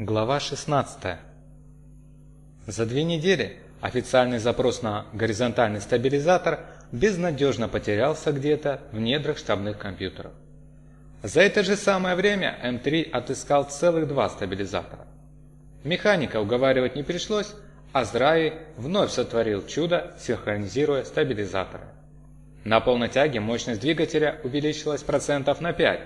Глава 16. За две недели официальный запрос на горизонтальный стабилизатор безнадежно потерялся где-то в недрах штабных компьютеров. За это же самое время М3 отыскал целых два стабилизатора. Механика уговаривать не пришлось, а Зраи вновь сотворил чудо, синхронизируя стабилизаторы. На полной тяге мощность двигателя увеличилась процентов на 5,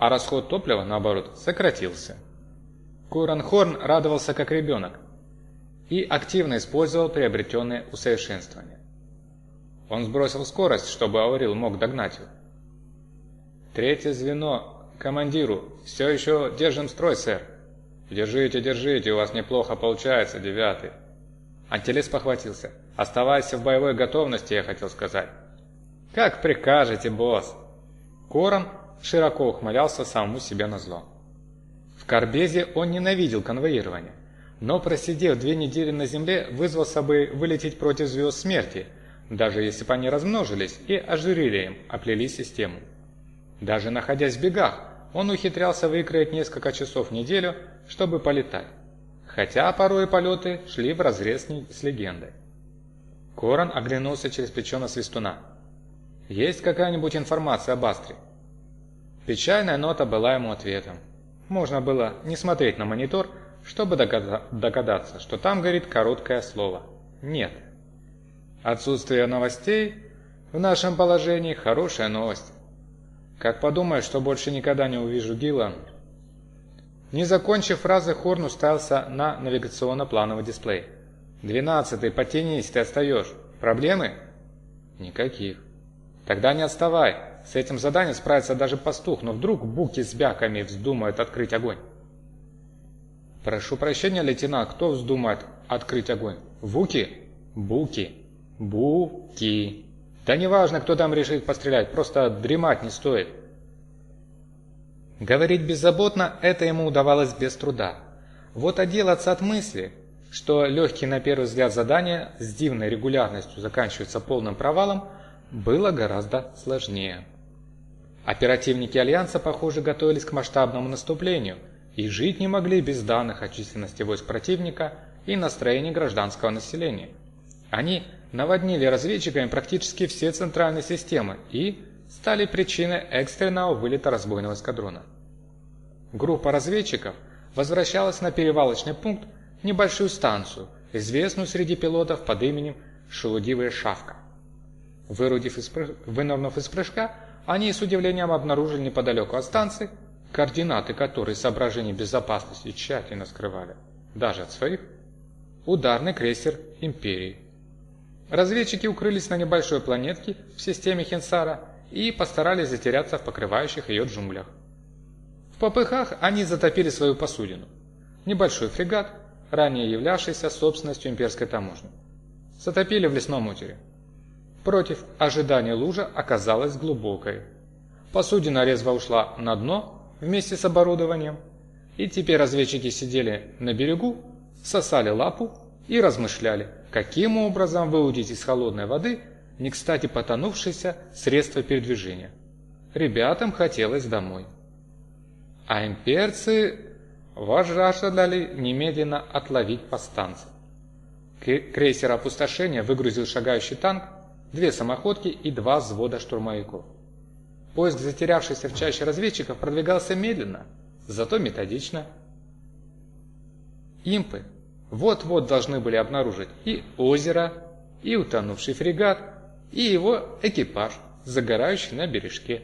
а расход топлива, наоборот, сократился. Куранхорн радовался как ребенок и активно использовал приобретенные усовершенствования. Он сбросил скорость, чтобы Аурил мог догнать его. «Третье звено, командиру, все еще держим строй, сэр». «Держите, держите, у вас неплохо получается, девятый». Антелес похватился. «Оставайся в боевой готовности, я хотел сказать». «Как прикажете, босс!» Корон широко ухмылялся самому себе на зло. Карбезе он ненавидел конвоирование, но просидев две недели на Земле, вызвался бы вылететь против звезд смерти, даже если бы они размножились и ожирением оплели систему. Даже находясь в бегах, он ухитрялся выкроить несколько часов в неделю, чтобы полетать, хотя порой полеты шли вразрез с легендой. Корон оглянулся через плечо на свистуна. «Есть какая-нибудь информация об Астре?» Печальная нота была ему ответом. Можно было не смотреть на монитор, чтобы догадаться, что там горит короткое слово «нет». Отсутствие новостей в нашем положении – хорошая новость. Как подумаешь, что больше никогда не увижу Гилла. Не закончив фразы, Хорн уставился на навигационно-плановый дисплей. «Двенадцатый, потянись, ты отстаешь. Проблемы?» «Никаких». «Тогда не отставай. С этим заданием справится даже пастух, но вдруг буки с бяками вздумают открыть огонь. Прошу прощения, лейтенант, кто вздумает открыть огонь? Вуки? Буки. Буки. Да неважно, кто там решит пострелять, просто дремать не стоит. Говорить беззаботно это ему удавалось без труда. Вот отделаться от мысли, что легкие на первый взгляд задания с дивной регулярностью заканчиваются полным провалом, было гораздо сложнее. Оперативники Альянса, похоже, готовились к масштабному наступлению и жить не могли без данных о численности войск противника и настроении гражданского населения. Они наводнили разведчиками практически все центральные системы и стали причиной экстренного вылета разбойного эскадрона. Группа разведчиков возвращалась на перевалочный пункт, небольшую станцию, известную среди пилотов под именем Шелудивая Шавка. Вырудив из, вынырнув из прыжка, они с удивлением обнаружили неподалеку от станции, координаты которой соображения безопасности тщательно скрывали, даже от своих, ударный крейсер «Империи». Разведчики укрылись на небольшой планетке в системе Хенсара и постарались затеряться в покрывающих ее джунглях. В попыхах они затопили свою посудину. Небольшой фрегат, ранее являвшийся собственностью имперской таможни. Затопили в лесном озере. Против ожидания лужа оказалась глубокой. Посудина резво ушла на дно вместе с оборудованием, и теперь разведчики сидели на берегу, сосали лапу и размышляли, каким образом выудить из холодной воды не кстати потонувшееся средство передвижения. Ребятам хотелось домой. А имперцы возжаждали немедленно отловить по станции. Крейсер опустошения выгрузил шагающий танк две самоходки и два взвода штурмовиков. Поиск затерявшихся в чаще разведчиков продвигался медленно, зато методично. Импы вот-вот должны были обнаружить и озеро, и утонувший фрегат, и его экипаж, загорающий на бережке.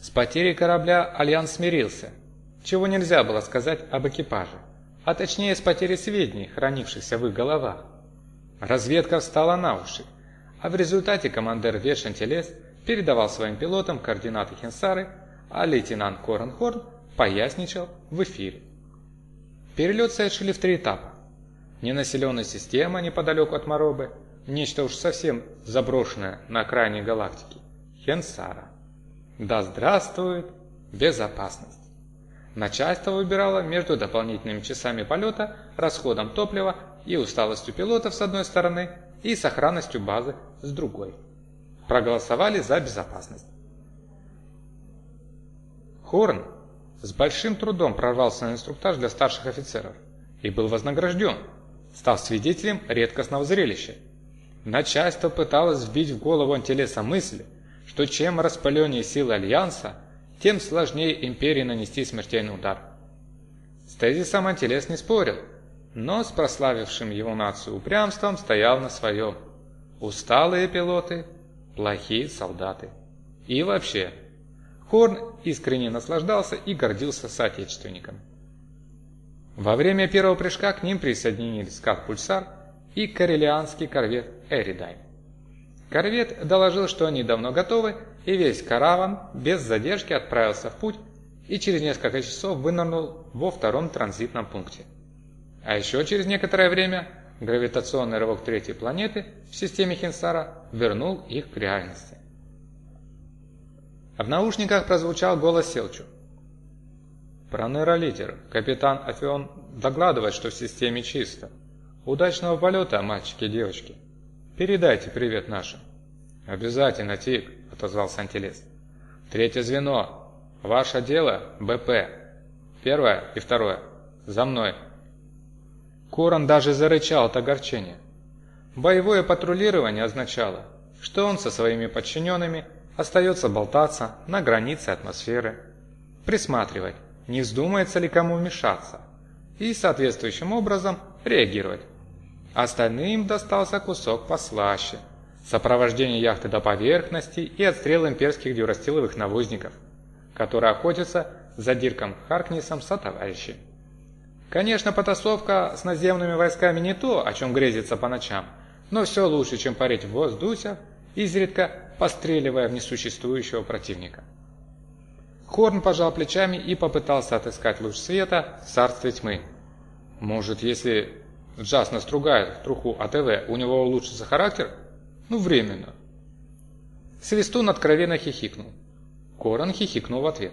С потерей корабля Альянс смирился, чего нельзя было сказать об экипаже, а точнее с потерей сведений, хранившихся в их головах. Разведка встала на уши, а в результате командир Вешентелес передавал своим пилотам координаты Хенсары, а лейтенант Коренхорн поясничал в эфире. Перелет совершили в три этапа. Ненаселенная система неподалеку от Моробы, нечто уж совсем заброшенное на окраине галактики, Хенсара. Да здравствует безопасность! Начальство выбирало между дополнительными часами полета, расходом топлива и усталостью пилотов с одной стороны и сохранностью базы с другой. Проголосовали за безопасность. Хорн с большим трудом прорвался на инструктаж для старших офицеров и был вознагражден, став свидетелем редкостного зрелища. Начальство пыталось вбить в голову Антилеса мысль, что чем распаленнее силы Альянса, тем сложнее империи нанести смертельный удар. С тезисом Антилес не спорил, но с прославившим его нацию упрямством стоял на своем. Усталые пилоты, плохие солдаты. И вообще, Хорн искренне наслаждался и гордился соотечественником. Во время первого прыжка к ним присоединились как «Пульсар» и карелианский корвет «Эридайм». Корвет доложил, что они давно готовы, и весь караван без задержки отправился в путь и через несколько часов вынырнул во втором транзитном пункте. А еще через некоторое время гравитационный рывок третьей планеты в системе Хинсара вернул их к реальности. В наушниках прозвучал голос Селчу. «Пронейролидер, капитан Афион догладывает, что в системе чисто. Удачного полета, мальчики и девочки. Передайте привет нашим». «Обязательно, Тик», — отозвался Антилес. «Третье звено. Ваше дело — БП. Первое и второе. За мной». Корон даже зарычал от огорчения. Боевое патрулирование означало, что он со своими подчиненными остается болтаться на границе атмосферы, присматривать, не вздумается ли кому вмешаться, и соответствующим образом реагировать. Остальным достался кусок послаще – сопровождение яхты до поверхности и отстрел имперских дюрастиловых навозников, которые охотятся за Дирком Харкнисом со товарищей. Конечно, потасовка с наземными войсками не то, о чем грезится по ночам, но все лучше, чем парить в воздухе, изредка постреливая в несуществующего противника. Хорн пожал плечами и попытался отыскать луч света в царстве тьмы. Может, если Джаз настругает труху АТВ, у него улучшится характер? Ну, временно. Свистун откровенно хихикнул. Корон хихикнул в ответ.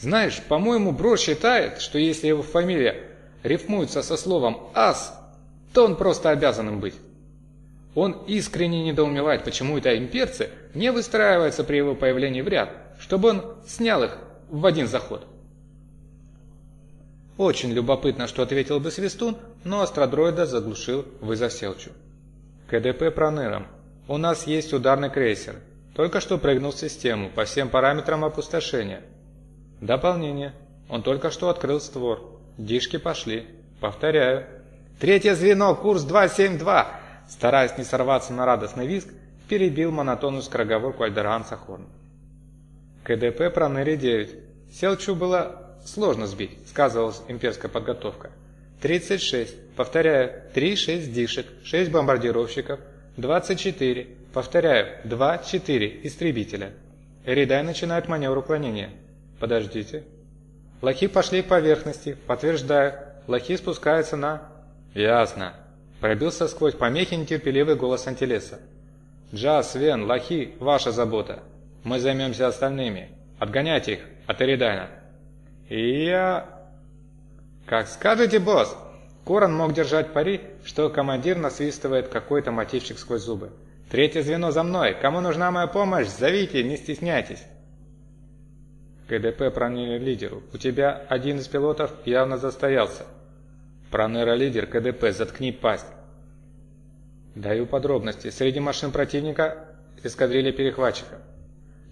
Знаешь, по-моему, Бро считает, что если его фамилия рифмуется со словом «ас», то он просто обязан им быть. Он искренне недоумевает, почему это имперцы не выстраиваются при его появлении в ряд, чтобы он снял их в один заход. Очень любопытно, что ответил бы Свистун, но астродроида заглушил вызов Селчу. КДП Проныром. У нас есть ударный крейсер. Только что прыгнул в систему по всем параметрам опустошения. Дополнение. Он только что открыл створ. Дишки пошли. Повторяю. Третье звено, курс 272. Стараясь не сорваться на радостный визг, перебил монотонную скороговорку Альдеранца Хорн. КДП Проныри 9. Селчу было сложно сбить, сказывалась имперская подготовка. 36. Повторяю, 3-6 дишек, 6 бомбардировщиков, 24. Повторяю, 2-4 истребителя. Эридай начинает маневр уклонения. Подождите. Лохи пошли к поверхности, подтверждаю, лохи спускаются на... Ясно. Пробился сквозь помехи нетерпеливый голос Антилеса. Джаз, Вен, лохи, ваша забота. Мы займемся остальными. Отгоняйте их от Эридайна. И я... Как скажете, босс. Корон мог держать пари, что командир насвистывает какой-то мотивчик сквозь зубы. Третье звено за мной. Кому нужна моя помощь, зовите, не стесняйтесь. КДП Пронейро-лидеру. У тебя один из пилотов явно застоялся. Пронейро-лидер, КДП, заткни пасть. Даю подробности. Среди машин противника эскадрилья перехватчика.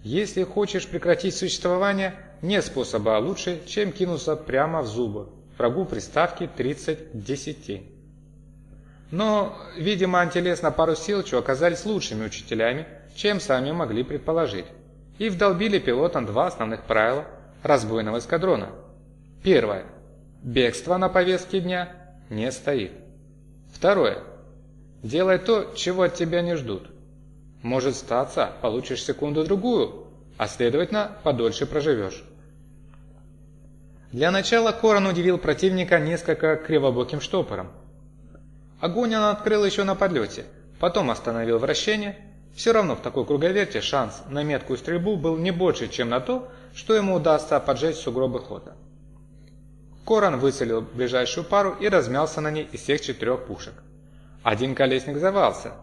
Если хочешь прекратить существование, нет способа лучше, чем кинуться прямо в зубы. Врагу приставки 30 10. Но, видимо, антилес на пару силчу оказались лучшими учителями, чем сами могли предположить и вдолбили пилотам два основных правила разбойного эскадрона. Первое. Бегство на повестке дня не стоит. Второе. Делай то, чего от тебя не ждут. Может статься, получишь секунду-другую, а следовательно, подольше проживешь. Для начала Корон удивил противника несколько кривобоким штопором. Огонь он открыл еще на подлете, потом остановил вращение все равно в такой круговерте шанс на меткую стрельбу был не больше, чем на то, что ему удастся поджечь сугробы хода. Коран выцелил ближайшую пару и размялся на ней из всех четырех пушек. Один колесник завался.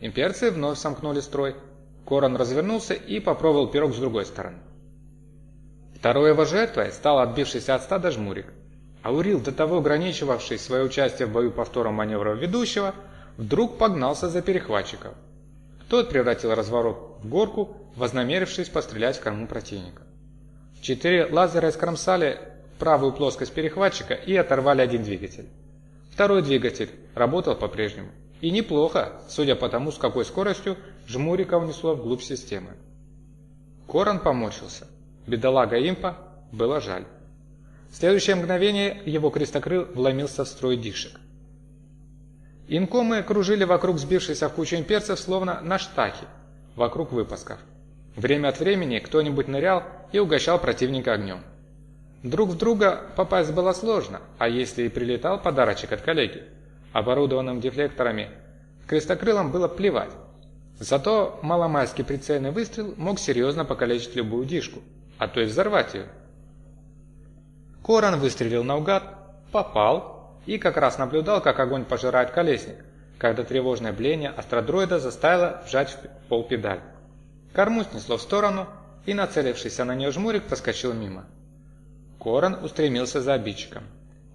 Имперцы вновь сомкнули строй. Коран развернулся и попробовал пирог с другой стороны. Второй его жертвой стал отбившийся от стада жмурик. Аурил, до того ограничивавший свое участие в бою повтором маневра ведущего, вдруг погнался за перехватчиком. Тот превратил разворот в горку, вознамерившись пострелять в корму противника. Четыре лазера скромсали правую плоскость перехватчика и оторвали один двигатель. Второй двигатель работал по-прежнему. И неплохо, судя по тому, с какой скоростью жмурика унесло вглубь системы. Корон поморщился. Бедолага импа было жаль. В следующее мгновение его крестокрыл вломился в строй дишек. Инкомы кружили вокруг сбившихся в кучу имперцев, словно на штахе, вокруг выпусков. Время от времени кто-нибудь нырял и угощал противника огнем. Друг в друга попасть было сложно, а если и прилетал подарочек от коллеги, оборудованным дефлекторами, крестокрылам было плевать. Зато маломайский прицельный выстрел мог серьезно покалечить любую дишку, а то и взорвать ее. Коран выстрелил наугад, попал и как раз наблюдал, как огонь пожирает колесник, когда тревожное бление астродроида заставило вжать в пол педаль. Корму снесло в сторону, и нацелившийся на нее жмурик проскочил мимо. Корон устремился за обидчиком.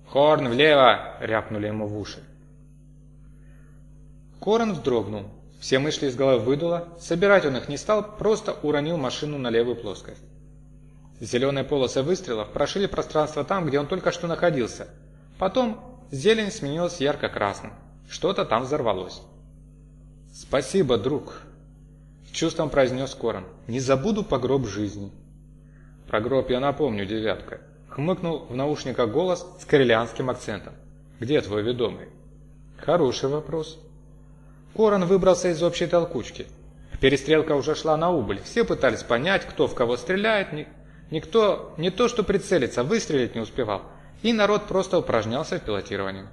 «Хорн влево!» — рявкнули ему в уши. Корон вздрогнул. Все мысли из головы выдуло. Собирать он их не стал, просто уронил машину на левую плоскость. Зеленые полосы выстрелов прошили пространство там, где он только что находился. Потом зелень сменилась ярко-красным. Что-то там взорвалось. «Спасибо, друг!» Чувством произнес Корон. «Не забуду погроб жизни». «Про гроб я напомню, девятка хмыкнул в наушниках голос с карелианским акцентом. «Где твой ведомый?» «Хороший вопрос». Корон выбрался из общей толкучки. Перестрелка уже шла на убыль. Все пытались понять, кто в кого стреляет. Никто не то что прицелиться, выстрелить не успевал. И народ просто упражнялся в пилотировании.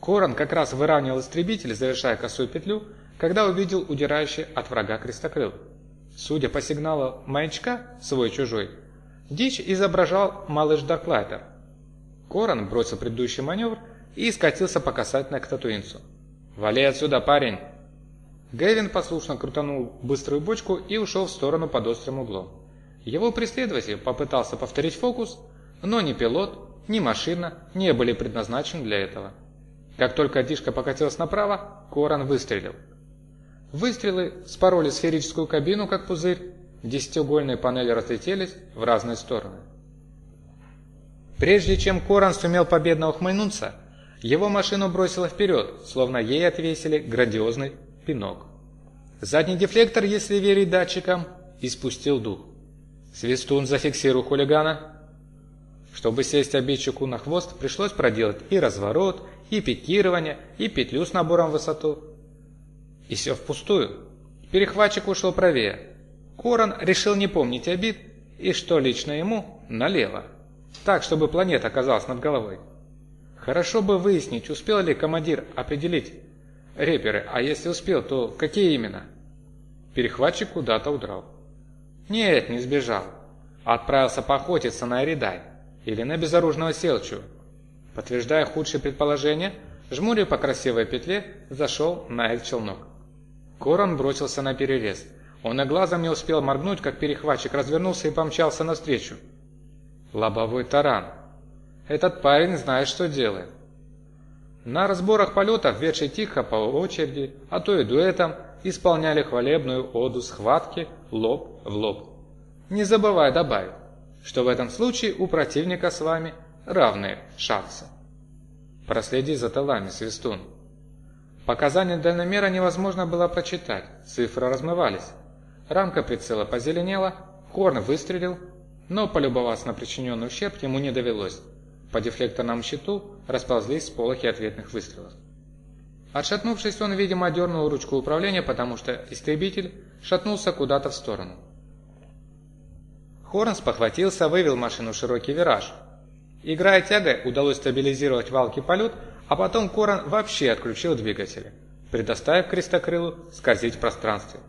Корон как раз выравнивал истребитель, завершая косую петлю, когда увидел удирающий от врага крестокрыл. Судя по сигналу маячка, свой-чужой, Дичь изображал малыш Дарклайтер. Корон бросил предыдущий маневр и скатился по касательной к татуинцу. «Вали отсюда, парень!» Гэвин послушно крутанул быструю бочку и ушел в сторону под острым углом. Его преследователь попытался повторить фокус, но ни пилот, ни машина не были предназначены для этого. Как только Дишка покатилась направо, Корон выстрелил. Выстрелы спороли сферическую кабину, как пузырь, Десятиугольные панели разлетелись в разные стороны. Прежде чем Коран сумел победно ухмыльнуться, его машину бросило вперед, словно ей отвесили грандиозный пинок. Задний дефлектор, если верить датчикам, испустил дух. Свистун зафиксируй хулигана. Чтобы сесть обидчику на хвост, пришлось проделать и разворот, и пикирование, и петлю с набором в высоту. И все впустую. Перехватчик ушел правее, Корон решил не помнить обид, и что лично ему, налево. Так, чтобы планета оказалась над головой. Хорошо бы выяснить, успел ли командир определить реперы, а если успел, то какие именно? Перехватчик куда-то удрал. Нет, не сбежал. Отправился поохотиться на Эридай или на безоружного Селчу. Подтверждая худшие предположения, жмуря по красивой петле, зашел на эль-челнок. Корон бросился на перерез – он и глазом не успел моргнуть, как перехватчик развернулся и помчался навстречу. Лобовой таран. Этот парень знает, что делает. На разборах полетов ветши тихо по очереди, а то и дуэтом, исполняли хвалебную оду схватки лоб в лоб. Не забывай добавить, что в этом случае у противника с вами равные шансы. Проследи за талами, Свистун. Показания дальномера невозможно было прочитать, цифры размывались. Рамка прицела позеленела, Хорн выстрелил, но полюбоваться на причиненный ущерб ему не довелось. По дефлекторному щиту расползлись сполохи ответных выстрелов. Отшатнувшись, он, видимо, дернул ручку управления, потому что истребитель шатнулся куда-то в сторону. Хорн спохватился, вывел машину в широкий вираж. Играя тягой, удалось стабилизировать валки полет, а потом Коран вообще отключил двигатели, предоставив крестокрылу скользить в пространстве.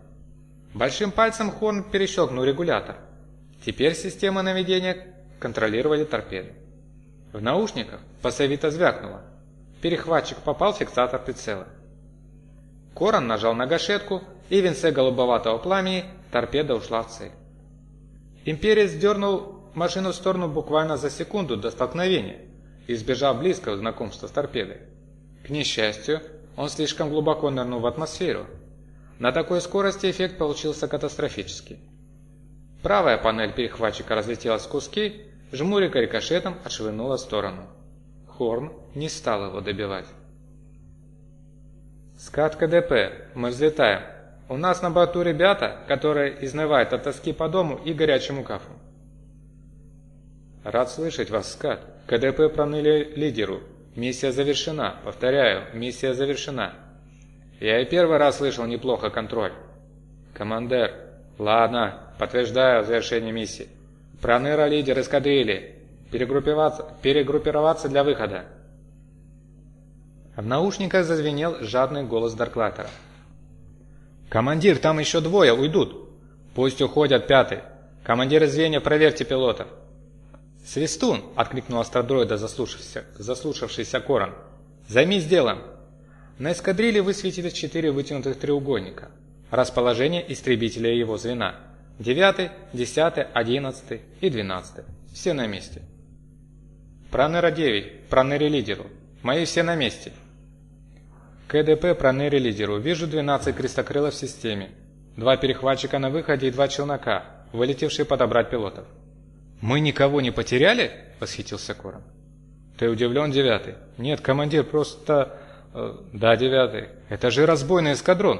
Большим пальцем Хорн перещелкнул регулятор. Теперь система наведения контролировали торпеды. В наушниках посовито звякнуло. Перехватчик попал в фиксатор прицела. Корон нажал на гашетку, и в венце голубоватого пламени торпеда ушла в цель. Имперец дернул машину в сторону буквально за секунду до столкновения, избежав близкого знакомства с торпедой. К несчастью, он слишком глубоко нырнул в атмосферу. На такой скорости эффект получился катастрофический. Правая панель перехватчика разлетелась в куски, жмурика рикошетом отшвырнула в сторону. Хорн не стал его добивать. «Скат КДП, мы взлетаем. У нас на борту ребята, которые изнывают от тоски по дому и горячему кафу». «Рад слышать вас, Скат. КДП проныли лидеру. Миссия завершена. Повторяю, миссия завершена». «Я и первый раз слышал неплохо контроль». «Командир, ладно, подтверждаю завершение миссии. Проныра лидер эскадрильи. Перегруппироваться, перегруппироваться для выхода». В наушниках зазвенел жадный голос Дарклатера. «Командир, там еще двое уйдут!» «Пусть уходят пятый! Командиры звенья, проверьте пилотов!» «Свистун!» – откликнул астродроида заслушавшийся, заслушавшийся Корон. «Займись делом!» На эскадриле высветились четыре вытянутых треугольника. Расположение истребителя его звена. Девятый, десятый, одиннадцатый и двенадцатый. Все на месте. Пронера 9, Пронере лидеру. Мои все на месте. КДП Пронери лидеру. Вижу 12 крестокрылов в системе. Два перехватчика на выходе и два челнока, вылетевшие подобрать пилотов. «Мы никого не потеряли?» – восхитился Корон. «Ты удивлен, девятый?» «Нет, командир, просто...» э, «Да, девятый. Это же разбойный эскадрон.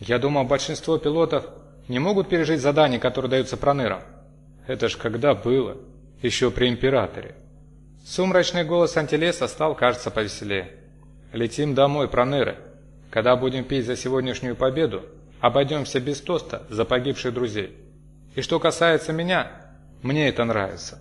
Я думал, большинство пилотов не могут пережить задания, которые даются пронырам». «Это ж когда было? Еще при Императоре». Сумрачный голос Антилеса стал, кажется, повеселее. «Летим домой, проныры. Когда будем пить за сегодняшнюю победу, обойдемся без тоста за погибших друзей. И что касается меня, мне это нравится».